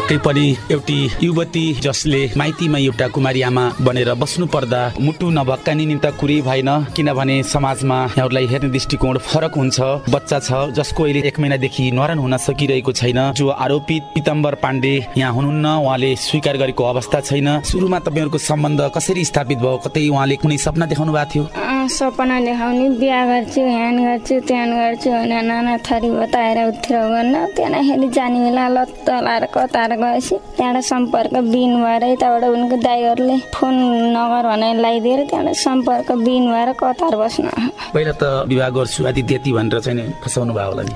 पक्कै पनि एउटी युवती जसले माइतीमा एउटा कुमारी आमा बनेर बस्नु पर्दा मुटु नभक्कानी निम्त कुरै भएन। किनभने समाजमा यहाँहरूलाई हेर्ने दृष्टिकोण फरक हुन्छ। बच्चा छ जसको अहिले एक महिनादेखि न्वारन हुन सकिरहेको छैन। जो आरोपित पितम्बर पाण्डे यहाँ हुनुहुन्न उहाँले स्वीकार गरेको अवस्था छैन। सुरुमा तपाईँहरूको सम्बन्ध कसरी स्थापित भयो कतै उहाँले कुनै सपना देखाउनु भएको थियो सपना देखाउने बिहा गर्छु ह्यान गर्छु त्यान गर्छु भनेर नाना थरी बताएर उत्तिर गर्न। त्यहाँदेखि जाने बेला लत्त लाएर कतार गएपछि त्यहाँबाट सम्पर्क बिन भएर यताबाट उनको दाइहरूले फोन नगर भनेर लगाइदिएर त्यहाँबाट सम्पर्क बिन भएर कतार बस्न। पहिला त विवाह गर्छु आदि त्यति भनेर चाहिँ फसाउनु भयो होला नि।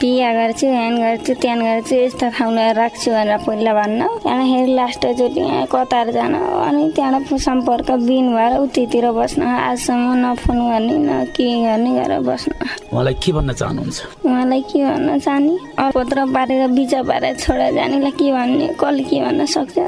बिहा गर्छु ह्यान गर्छु त्यान गर्छु यस्तो ठाउँमा राख्छु भनेर पहिला भन्न। त्यहाँदेखि लास्टचोटि कतार जान अनि त्यहाँबाट सम्पर्क बिन भएर उतितिर बस्न। आजसम्म न फोन गर्ने न के गर्ने गरेर बस्न। उहाँलाई के भन्न चाहनुहुन्छ? उहाँलाई के भन्न चाहने? अपत्र पारेर बिचा पारेर छोडेर जानेलाई के भन्ने कसले के भन्न सक्छ?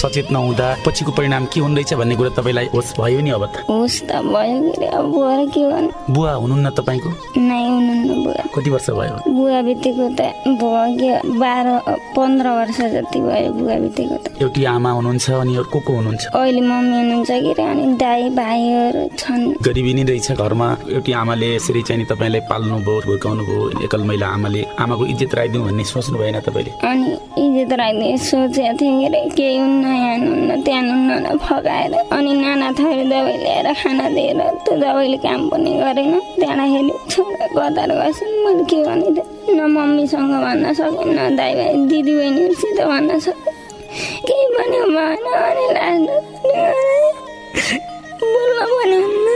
सचेत नहुँदा पछिको परिणाम के हुने रहेछ भन्ने कुरा तपाईँलाई होस् भयो नि अब त। होस् त भयो के बुवा हुनुहुन्न तपाईँको? नै हुनुहुन्न बुवा। कति वर्ष भयो? बुवा बितेको त भयो के बाह्र पन्ध्र वर्ष जति भयो बुवा बितेको त। एउटी आमा हुनुहुन्छ अनि अरू को को हुनुहुन्छ? अहिले मम्मी हुनुहुन्छ के अनि दाई भाइहरू छन्। गरिबी नै रहेछ घरमा। एउटी आमाले यसरी चाहिँ तपाईँलाई पाल्नु भयो हुर्काउनु भयो एकल महिला आमाले आमाको इज्जत राखिदिउँ भन्ने सोच्नु भएन तपाईँले? अनि इज्जत राख्ने सोचेको थिएँ केही हुन्न। यहाँ हुन्न त्यहाँ न फकाएर अनि नाना थरी दबाई ल्याएर खाना दिएर त्यो दबाईले काम पनि गरेन। त्यहाँदेखि छोडेर कतार गएपछि मैले के भने त? न मम्मीसँग भन्न सकेँ न दाइ भाइ दिदी बहिनीहरूसित भन्न सकेँ केही पनि भएन अनि लास्ट बोल्न पनि हुन्न।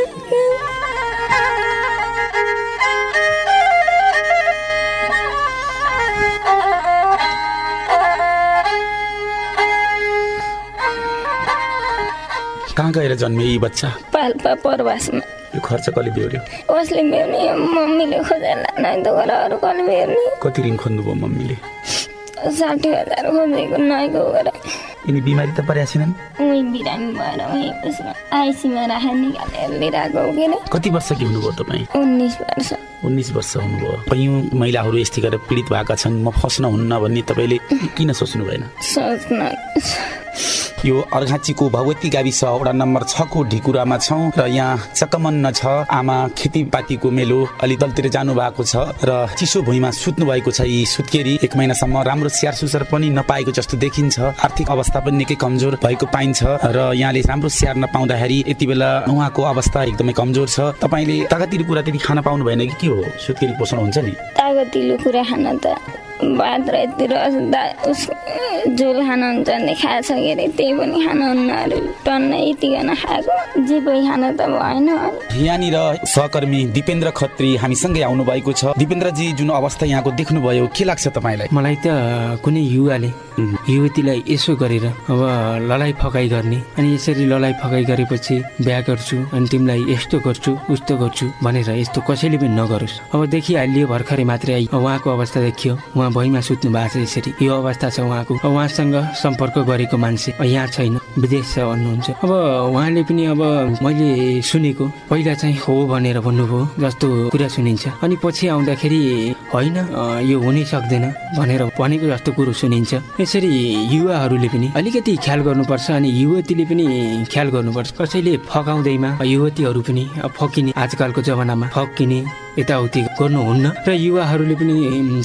गएर जन्मे यी बच्चा? पाल्पा परवासमा। यो खर्च कसले बेहोऱ्यो? कसले बेर्ने मम्मीले खोजेर लान गएर अरू कसले बेर्ने कति ऋण खोज्नुभयो मम्मीले? साठी हजार खोजेको नैको गएर यिनी बिमारी त परेका छैनन्? उही बिरामी भएर उही उसमा आइसीमा राखेर निकालेर लिइरहेको हो के अरे कति वर्ष कि हुनुभयो तपाईँ? उन्नाइस वर्ष। उन्नाइस वर्ष हुनुभयो। कैयौँ महिलाहरू यस्तै गरेर पीडित भएका छन्? म फस्न हुन्न भन्ने तपाईँले किन सोच्नु भएन? सोच्न। यो अर्घाँचीको भगवती गाविस वडा नम्बर छको ढिकुरामा छौँ र यहाँ चकमन्न छ आमा खेतीपातीको मेलो अलि तलतिर जानु भएको छ र चिसो भुइँमा सुत्नु भएको छ यी सुत्केरी। एक महिनासम्म राम्रो स्याहार सुसार पनि नपाएको जस्तो देखिन्छ। आर्थिक अवस्था पनि निकै कमजोर भएको पाइन्छ र यहाँले राम्रो स्याहार नपाउँदाखेरि यति बेला उहाँको अवस्था एकदमै कमजोर छ। तपाईँले तागतिलो कुरा त्यति खान पाउनु भएन कि के हो? सुत्केरी पोषण हुन्छ नि। तागतिलो कुरा खान त भात रातिर उस झोल खानुहुन्छ भने खाएको छ के अरे त्यही पनि खानुहुन्न अरे टन्न यतिकन खाएको जे पनि खान त भएन यहाँनिर सहकर्मी दिपेन्द्र खत्री हामीसँगै आउनु भएको छ। दिपेन्द्रजी जुन अवस्था यहाँको देख्नुभयो के लाग्छ तपाईँलाई? मलाई त कुनै युवाले युवतीलाई यसो गरेर अब ललाइ फकाइ गर्ने अनि यसरी ललाइ फकाइ गरेपछि बिहा गर्छु अनि तिमीलाई यस्तो गर्छु उस्तो गर्छु भनेर यस्तो कसैले पनि नगरोस्। अब देखिहालियो भर्खरै मात्रै उहाँको अवस्था देखियो उहाँ भैँमा सुत्नु भएको छ यसरी। यो अवस्था छ उहाँको। उहाँसँग सम्पर्क गरेको मान्छे यहाँ छैन विदेश छ भन्नुहुन्छ अब उहाँले पनि अब मैले सुनेको पहिला चाहिँ हो भनेर भन्नुभयो जस्तो कुरा सुनिन्छ। अनि पछि आउँदाखेरि होइन यो हुनै सक्दैन भनेर भनेको जस्तो कुरो सुनिन्छ। यसरी युवाहरूले पनि अलिकति ख्याल गर्नुपर्छ अनि युवतीले पनि ख्याल गर्नुपर्छ। कसैले फकाउँदैमा युवतीहरू पनि फकिने आजकलको जमानामा फकिने यताउति गर्नुहुन्न र युवाहरूले पनि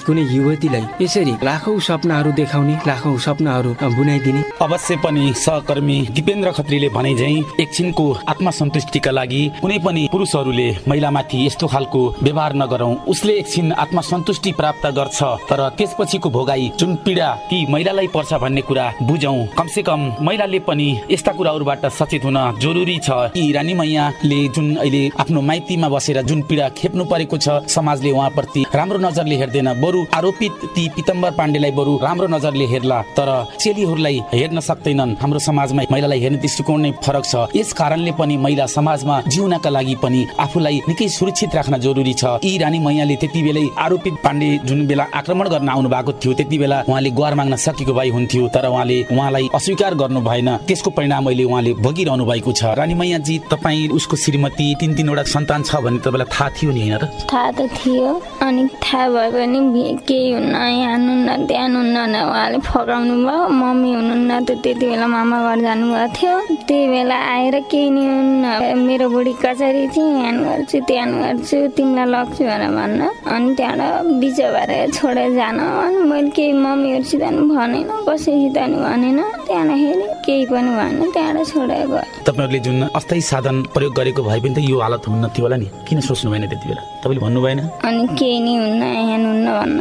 कुनै युवतीलाई यसरी लाखौँ सपनाहरू देखाउने लाखौँ सपनाहरू बुनाइदिने। अवश्य पनि सहकर्मी दिपेन्द्र खत्रीले भने झै एकछिनको आत्मसन्तुष्टिका लागि कुनै पनि पुरुषहरूले महिलामाथि यस्तो खालको व्यवहार नगरौं। उसले एकछिन आत्मसन्तुष्टि प्राप्त गर्छ तर त्यसपछिको भोगाई जुन पीडा ती महिलालाई पर्छ भन्ने कुरा बुझौं। कमसे कम महिलाले पनि यस्ता कुराहरूबाट सचेत हुन जरुरी छ। कि रानी मैयाले जुन अहिले आफ्नो माइतीमा बसेर जुन पीडा खेप्नु परेको छ। समाजले उहाँप्रति राम्रो नजरले हेर्दैन। बरु आरोपित ती पितम्बर पाण्डेलाई बरु राम्रो नजरले हेर्ला। तर चेलीहरूलाई हेर्न सक्दैनन्। हाम्रो समाजमा महिलालाई हेर्ने दृष्टिकोण नै फरक छ। यस कारणले पनि महिला समाजमा जिउनका लागि पनि आफूलाई निकै सुरक्षित राख्न जरुरी छ। यी रानी मैयाले त्यति बेलै आरोपित पाण्डे जुन बेला आक्रमण गर्न आउनु भएको थियो त्यति बेला उहाँले गुहार माग्न सकेको भए हुन्थ्यो। तर उहाँले उहाँलाई अस्वीकार गर्नु भएन। त्यसको परिणाम अहिले उहाँले भोगिरहनु भएको छ। रानी मैयाजी तपाईँ उसको श्रीमती तिन तिनवटा सन्तान छ भन्ने तपाईँलाई थाहा थियो नि होइन र थाहा त थियो अनि थाहा भए पनि केही हुन्न यहाँ त्यहाँ हुन्न उहाँले फकाउनु भयो मम्मी हुनुहुन्न त त्यति बेला मामा घर जानुभएको थियो त्यही बेला आएर केही नि हुन्न मेरो बुढी कचरी चाहिँ यहाँ गर्छु त्यहाँ गर्छु तिमीलाई लग्छु भनेर भन्न अनि त्यहाँबाट बिच भएर छोडेर जान अनि मैले केही मम्मीहरूसित पनि भनेन कसैसित पनि भनेन त्यहाँदेखि केही पनि भएन त्यहाँबाट छोडेर गयो तपाईँहरूले जुन अस्थायी साधन प्रयोग गरेको भए पनि त यो हालत हुन्न थियो होला नि? किन सोच्नु भएन त्यति बेला? तपाईँले भन्नु भएन? अनि केही नि हुन्न यहाँ हुन्न भन्न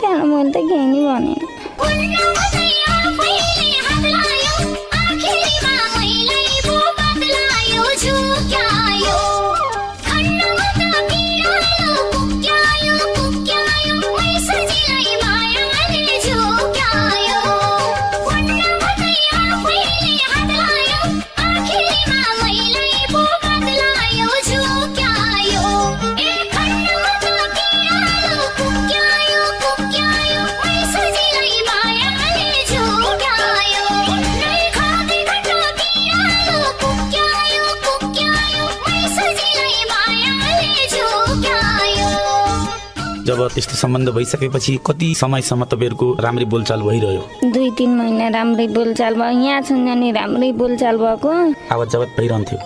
त्यहाँबाट मैले त केही नि भनेन। जब त्यस्तो सम्बन्ध भइसकेपछि कति समयसम्म तपाईँहरूको राम्रै बोलचाल भइरह्यो? दुई तिन महिना राम्रै बोलचाल भयो। यहाँ छन् जाने राम्रै बोलचाल भएको। आवाज जवात भइरहन्थ्यो।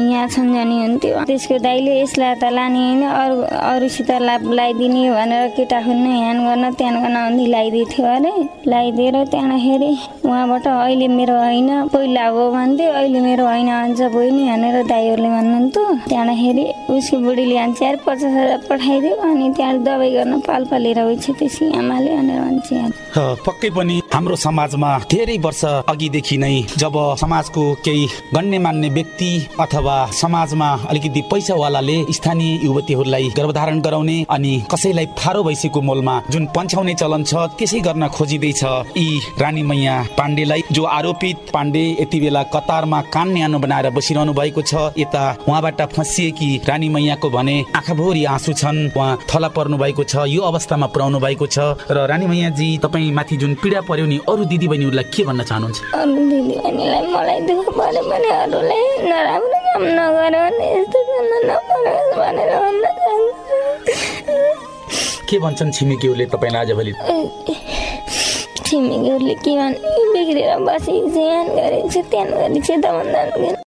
यहाँ छन् जाने हुन्थ्यो त्यसको दाइले यसलाई त लाने होइन अरू अरूसित लाभ लगाइदिने भनेर केटा खोज्न ह्यान गर्न त्यहाँ गर्न अन्धी लगाइदिएको अरे लगाइदिएर त्यहाँखेरि उहाँबाट अहिले मेरो होइन पहिला हो भन्थ्यो अहिले मेरो होइन अझ बहिनी भनेर दाईहरूले भन्नुहुन्थ्यो। त्यहाँखेरि उसको बुढीले चार पचास हजार पठाइदियो अनि त्यहाँ दबाई गर्न पाल्पा लिएर गएछ त्यसै आमाले भनेर भन्छ पक्कै पनि हाम्रो समाजमा धेरै वर्ष अघिदेखि नै जब समाजको केही गण्यमान्य व्यक्ति अथवा समाजमा अलिकति पैसावालाले स्थानीय युवतीहरूलाई गर्भधारण गराउने अनि कसैलाई फारो भइसकेको मोलमा जुन पन्छाउने चलन छ त्यसै गर्न खोजिँदैछ। यी रानी मैया पाण्डेलाई जो आरोपित पाण्डे यति बेला कतारमा कान न्यानो बनाएर बसिरहनु भएको छ यता उहाँबाट फँसिएकी रानी मैयाको भने आँखाभरि आँसु छन्। उहाँ थला पर्नु भएको छ यो अवस्थामा पुर्याउनु भएको छ। र रानी मैयाजी तपाईँ माथि जुन पीडा पर्यो नि अरू दिदी बहिनीहरूलाई के भन्न चाहनुहुन्छ? काम नगर यस्तो नपरोस् भनेर भन्न के भन्छन् छिमेकीहरूले तपाईँलाई आजभोलि छिमेकीहरूले के भन्ने बिग्रेर बसेको छु यहाँ गरेको छु त्यहाँ गरेको छु दमन दान